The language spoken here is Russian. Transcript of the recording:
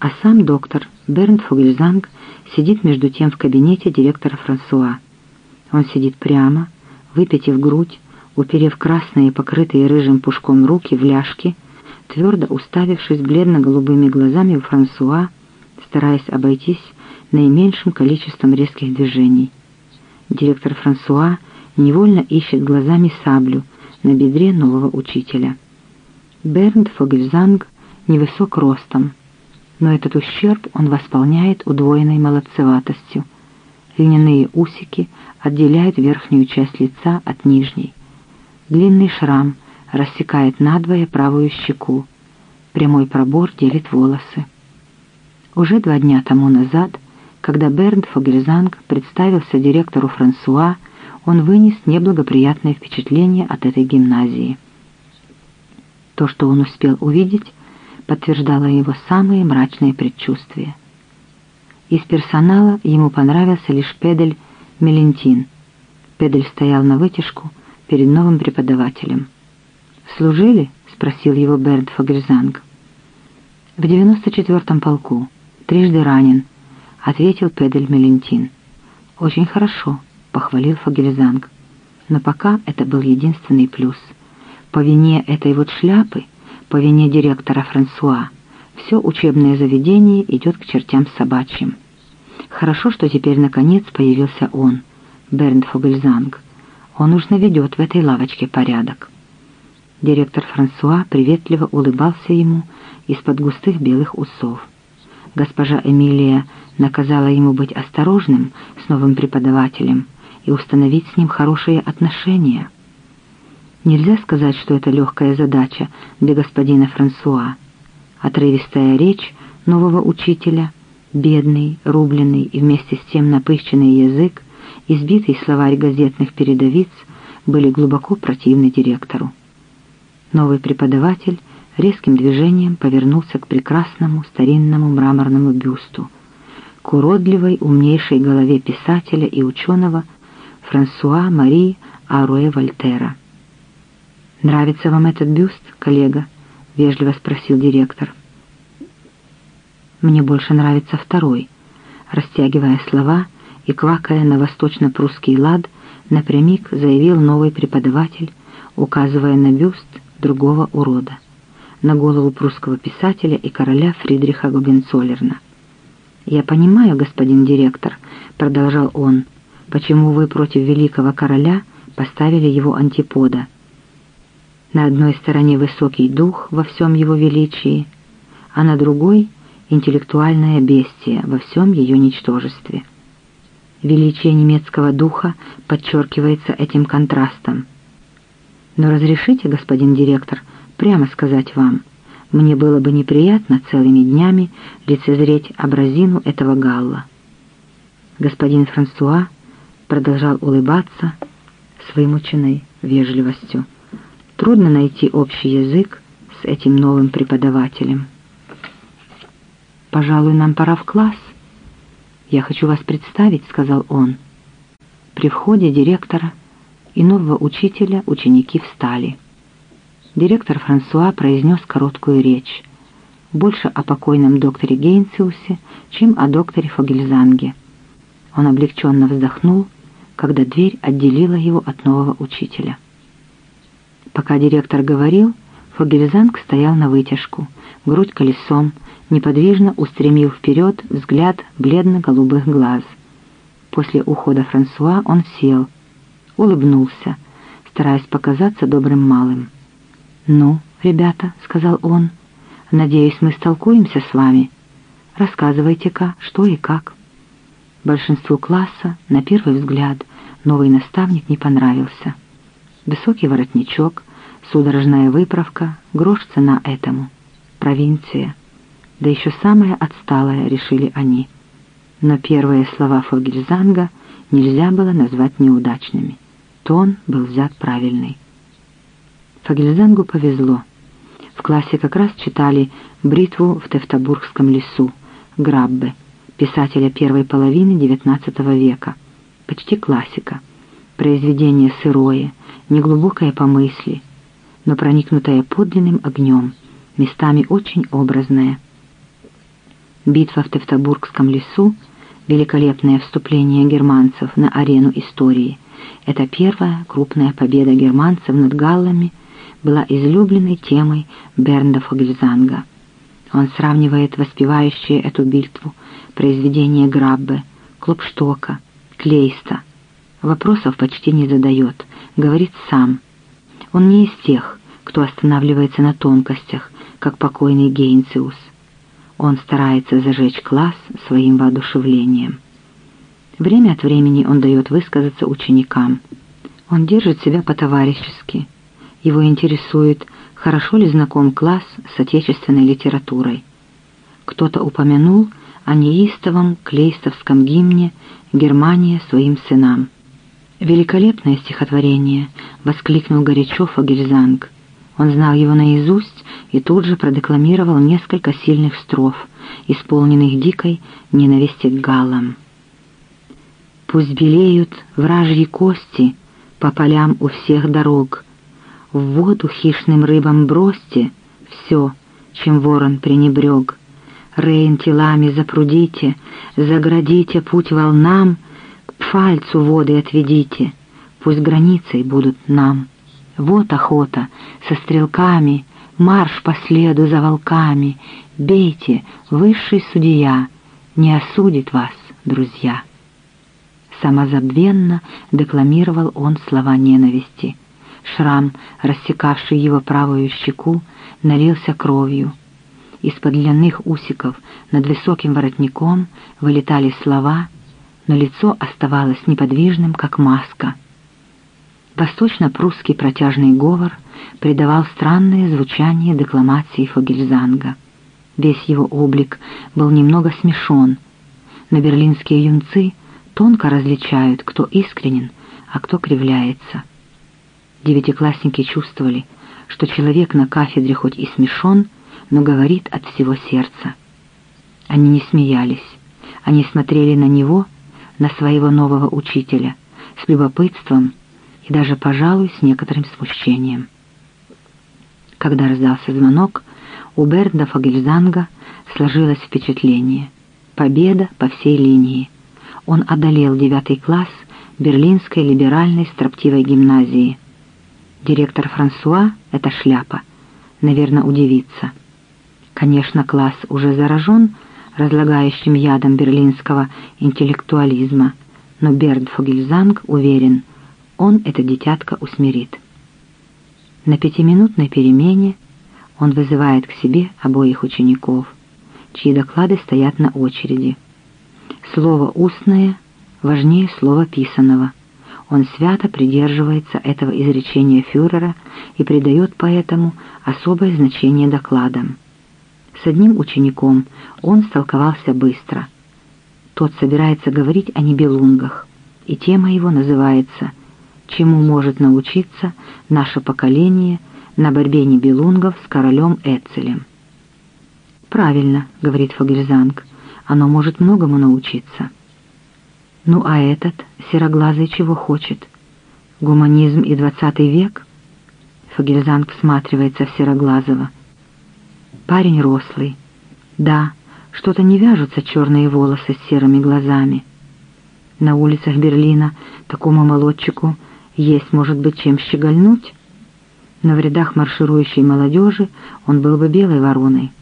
А сам доктор Бернт Фогельзанг сидит между тем в кабинете директора Франсуа. Он сидит прямо, выпитив грудь, уперев красные, покрытые рыжим пушком руки в ляжки, твердо уставившись бледно-голубыми глазами у Франсуа, стараясь обойтись наименьшим количеством резких движений. Директор Франсуа невольно ищет глазами саблю на бедре нового учителя. Бернт Фогельзанг невысок ростом, но этот ущерб он восполняет удвоенной молодцеватостью. Льняные усики отделяют верхнюю часть лица от нижней. Длинный шрам рассекает надвое правую щеку. Прямой пробор делит волосы. Уже два дня тому назад, когда Бернт Фогельзанг представился директору Франсуа, он вынес неблагоприятное впечатление от этой гимназии. То, что он успел увидеть, подтверждало его самые мрачные предчувствия. Из персонала ему понравился лишь Педель Мелентин. Педель стоял на вытяжку перед новым преподавателем. «Служили?» — спросил его Берд Фагельзанг. «В 94-м полку. Трижды ранен», — ответил Педель Мелентин. «Очень хорошо», — похвалил Фагельзанг. Но пока это был единственный плюс. По вине этой вот шляпы — по вине директора Франсуа, все учебное заведение идет к чертям собачьим. Хорошо, что теперь наконец появился он, Бернт Фогельзанг. Он уж наведет в этой лавочке порядок. Директор Франсуа приветливо улыбался ему из-под густых белых усов. Госпожа Эмилия наказала ему быть осторожным с новым преподавателем и установить с ним хорошие отношения — Нельзя сказать, что это легкая задача для господина Франсуа. Отрывистая речь нового учителя, бедный, рубленый и вместе с тем напыщенный язык, избитый словарь газетных передовиц были глубоко противны директору. Новый преподаватель резким движением повернулся к прекрасному старинному мраморному бюсту, к уродливой умнейшей голове писателя и ученого Франсуа Мари Аруэ Вольтера. «Нравится вам этот бюст, коллега?» — вежливо спросил директор. «Мне больше нравится второй», — растягивая слова и квакая на восточно-прусский лад, напрямик заявил новый преподаватель, указывая на бюст другого урода, на голову прусского писателя и короля Фридриха Губенцоллерна. «Я понимаю, господин директор», — продолжал он, — «почему вы против великого короля поставили его антипода — на одной стороне высокий дух во всем его величии, а на другой — интеллектуальное бестие во всем ее ничтожестве. Величие немецкого духа подчеркивается этим контрастом. Но разрешите, господин директор, прямо сказать вам, мне было бы неприятно целыми днями лицезреть образину этого галла. Господин Франсуа продолжал улыбаться с вымученной вежливостью. Трудно найти общий язык с этим новым преподавателем. «Пожалуй, нам пора в класс. Я хочу вас представить», — сказал он. При входе директора и нового учителя ученики встали. Директор Франсуа произнес короткую речь, больше о покойном докторе Гейнциусе, чем о докторе Фогельзанге. Он облегченно вздохнул, когда дверь отделила его от нового учителя. Пока директор говорил, Фогельзанг стоял на вытяжку, грудь колесом, неподвижно устремив вперед взгляд бледно-голубых глаз. После ухода Франсуа он сел, улыбнулся, стараясь показаться добрым малым. «Ну, ребята», — сказал он, — «надеюсь, мы столкуемся с вами. Рассказывайте-ка, что и как». Большинству класса, на первый взгляд, новый наставник не понравился. Высокий воротничок, Судорожная выправка, грош цена этому. Провинция. Да еще самая отсталая, решили они. Но первые слова Фогельзанга нельзя было назвать неудачными. Тон был взят правильный. Фогельзангу повезло. В классе как раз читали «Бритву в Тевтобургском лесу» Граббе, писателя первой половины XIX века. Почти классика. Произведение сырое, неглубокое по мысли – но проникнутая подлинным огнем, местами очень образная. Битва в Тевтобургском лесу, великолепное вступление германцев на арену истории — это первая крупная победа германцев над галлами была излюбленной темой Бернда Фогельзанга. Он сравнивает воспевающие эту битву произведения Граббе, Клопштока, Клейста. Вопросов почти не задает, говорит сам. Он не из тех, кто останавливается на тонкостях, как покойный Гейнциус. Он старается зажечь класс своим воодушевлением. Время от времени он дает высказаться ученикам. Он держит себя по-товарищески. Его интересует, хорошо ли знаком класс с отечественной литературой. Кто-то упомянул о неистовом клейстовском гимне «Германия своим сынам». «Великолепное стихотворение!» — воскликнул горячо Фагельзанг. Он знал его наизусть и тут же продекламировал несколько сильных строф, исполненных дикой ненависти к галам. «Пусть белеют вражьи кости по полям у всех дорог, в воду хищным рыбам бросьте все, чем ворон пренебрег. Рейн телами запрудите, заградите путь волнам, к пфальцу воды отведите, пусть границей будут нам». Вот охота, со стрелками, марш по следу за волками. Бейте, высший судья, не осудит вас, друзья. Самозабвенно декламировал он слова ненависти. Шрам, рассекавший его правую щеку, налился кровью. Из-под длинных усиков над высоким воротником вылетали слова, но лицо оставалось неподвижным, как маска — Восточно-прусский протяжный говор придавал странное звучание декламации Фогельзанга. Весь его облик был немного смешон, но берлинские юнцы тонко различают, кто искренен, а кто кривляется. Девятиклассники чувствовали, что человек на кафедре хоть и смешон, но говорит от всего сердца. Они не смеялись, они смотрели на него, на своего нового учителя, с любопытством и даже, пожалуй, с некоторым смущением. Когда раздался звонок, у Бернда Фагельзанга сложилось впечатление. Победа по всей линии. Он одолел девятый класс Берлинской либеральной строптивой гимназии. Директор Франсуа — это шляпа. Наверное, удивится. Конечно, класс уже заражен разлагающим ядом берлинского интеллектуализма, но Бернд Фогельзанг уверен — он это дитятко усмирит. На пятиминутной перемене он вызывает к себе обоих учеников, чьи доклады стоят на очереди. Слово «устное» важнее слова «писанного». Он свято придерживается этого изречения фюрера и придает поэтому особое значение докладам. С одним учеником он столковался быстро. Тот собирается говорить о небелунгах, и тема его называется чему может научиться наше поколение на борьбе небелунгов с королем Эцелем. «Правильно», — говорит Фагельзанг, — «оно может многому научиться». «Ну а этот, сероглазый, чего хочет? Гуманизм и двадцатый век?» Фагельзанг всматривается в Сероглазого. Парень рослый. Да, что-то не вяжутся черные волосы с серыми глазами. На улицах Берлина такому молодчику есть, может быть, чем щегольнуть, но в рядах марширующей молодежи он был бы белой вороной.